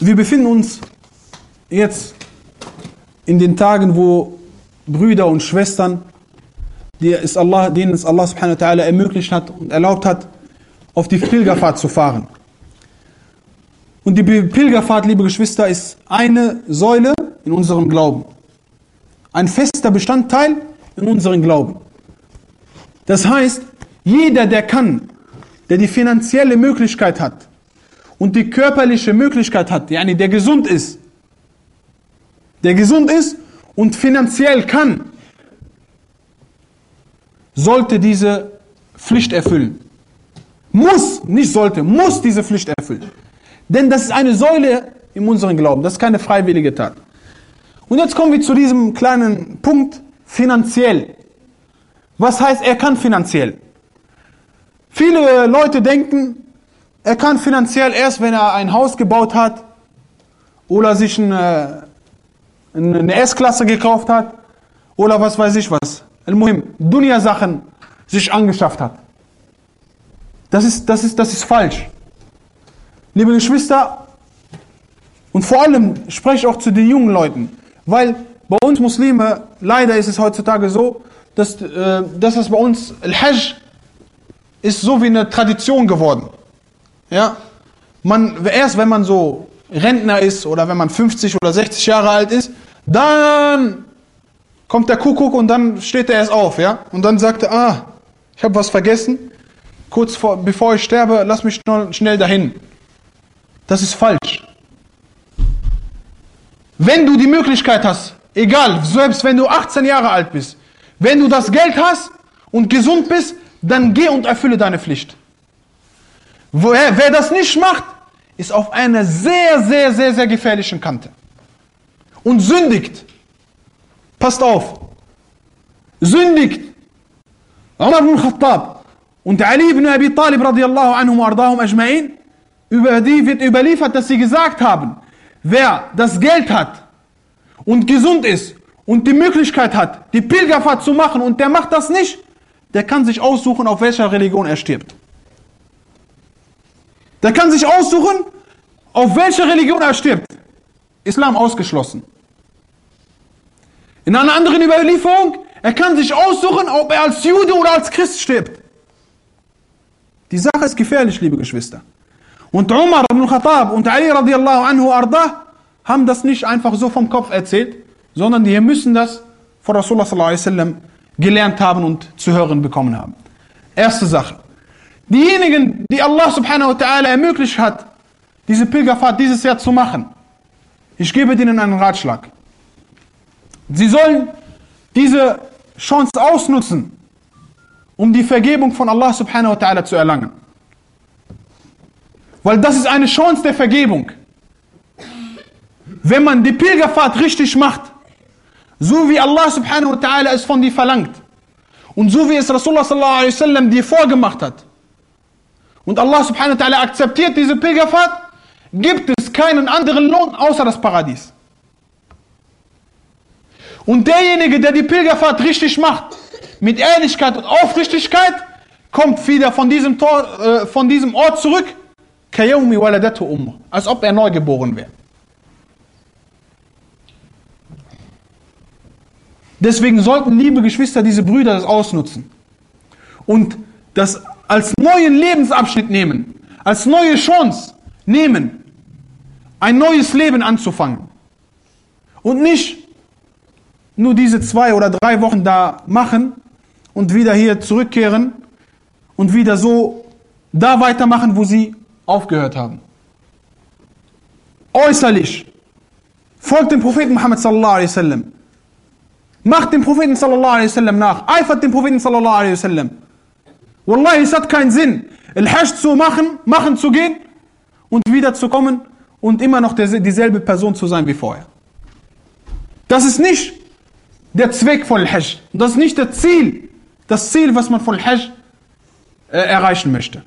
Wir befinden uns jetzt in den Tagen, wo Brüder und Schwestern, denen es Allah subhanahu wa ta'ala ermöglicht hat und erlaubt hat, auf die Pilgerfahrt zu fahren. Und die Pilgerfahrt, liebe Geschwister, ist eine Säule in unserem Glauben. Ein fester Bestandteil in unserem Glauben. Das heißt, jeder, der kann, der die finanzielle Möglichkeit hat und die körperliche Möglichkeit hat, yani der gesund ist, der gesund ist und finanziell kann, sollte diese Pflicht erfüllen. Muss, nicht sollte, muss diese Pflicht erfüllen. Denn das ist eine Säule in unserem Glauben, das ist keine freiwillige Tat. Und jetzt kommen wir zu diesem kleinen Punkt, finanziell. Was heißt, er kann finanziell? Viele Leute denken, er kann finanziell erst, wenn er ein Haus gebaut hat oder sich eine, eine S-Klasse gekauft hat oder was weiß ich was. Dunya-Sachen sich angeschafft hat. Das ist, das, ist, das ist falsch. Liebe Geschwister, und vor allem spreche ich auch zu den jungen Leuten, weil bei uns Muslime, leider ist es heutzutage so, dass, äh, dass es bei uns, Al-Hajj ist so wie eine Tradition geworden. Ja? Man, erst wenn man so Rentner ist oder wenn man 50 oder 60 Jahre alt ist, dann kommt der Kuckuck und dann steht er erst auf, ja? Und dann sagt er, ah, ich habe was vergessen. Kurz vor, bevor ich sterbe, lass mich schnell dahin. Das ist falsch. Wenn du die Möglichkeit hast, egal, selbst wenn du 18 Jahre alt bist, wenn du das Geld hast und gesund bist, dann geh und erfülle deine Pflicht. Wer, wer das nicht macht, ist auf einer sehr, sehr, sehr, sehr gefährlichen Kante. Und sündigt. Passt auf. Sündigt. Umar ibn Khattab und Ali ibn Abi Talib radiallahu anhum ardahum ajma'in, über die wird überliefert, dass sie gesagt haben, wer das Geld hat und gesund ist und die Möglichkeit hat, die Pilgerfahrt zu machen und der macht das nicht, der kann sich aussuchen, auf welcher Religion er stirbt. Der kann sich aussuchen, auf welcher Religion er stirbt. Islam ausgeschlossen. In einer anderen Überlieferung, er kann sich aussuchen, ob er als Jude oder als Christ stirbt. Die Sache ist gefährlich, liebe Geschwister. Und Umar ibn Khattab und Ali radiallahu anhu arda haben das nicht einfach so vom Kopf erzählt, sondern die müssen das von Rasulullah sallallahu alaihi wasallam gelernt haben und zu hören bekommen haben. Erste Sache. Diejenigen, die Allah subhanahu wa ta'ala ermöglicht hat, diese Pilgerfahrt dieses Jahr zu machen, ich gebe denen einen Ratschlag. Sie sollen diese Chance ausnutzen, um die Vergebung von Allah subhanahu wa ta'ala zu erlangen. Weil das ist eine Chance der Vergebung. Wenn man die Pilgerfahrt richtig macht, so wie Allah subhanahu wa ta'ala es von dir verlangt. Und so wie es Rasulullah sallallahu alaihi wasallam dir vorgemacht hat. Und Allah subhanahu wa ta'ala akzeptiert diese Pilgerfahrt, gibt es keinen anderen Lohn außer das Paradies. Und derjenige, der die Pilgerfahrt richtig macht, mit Ehrlichkeit und Aufrichtigkeit, kommt wieder von diesem, Tor, äh, von diesem Ort zurück, als ob er neugeboren wäre. Deswegen sollten, liebe Geschwister, diese Brüder das ausnutzen und das als neuen Lebensabschnitt nehmen, als neue Chance nehmen, ein neues Leben anzufangen. Und nicht nur diese zwei oder drei Wochen da machen und wieder hier zurückkehren und wieder so da weitermachen, wo sie aufgehört haben. Äußerlich folgt dem Propheten Muhammad sallallahu alaihi wasallam Macht dem Propheten sallallahu alaihi wasallam nach. Eifert dem Propheten sallallahu alaihi wasallam. Wallahi, es hat keinen Sinn, Al-Hajj zu machen, machen zu gehen und wieder zu kommen und immer noch dieselbe Person zu sein wie vorher. Das ist nicht der Zweck von Al-Hajj. Das ist nicht das Ziel, das Ziel, was man von Al-Hajj äh, erreichen möchte.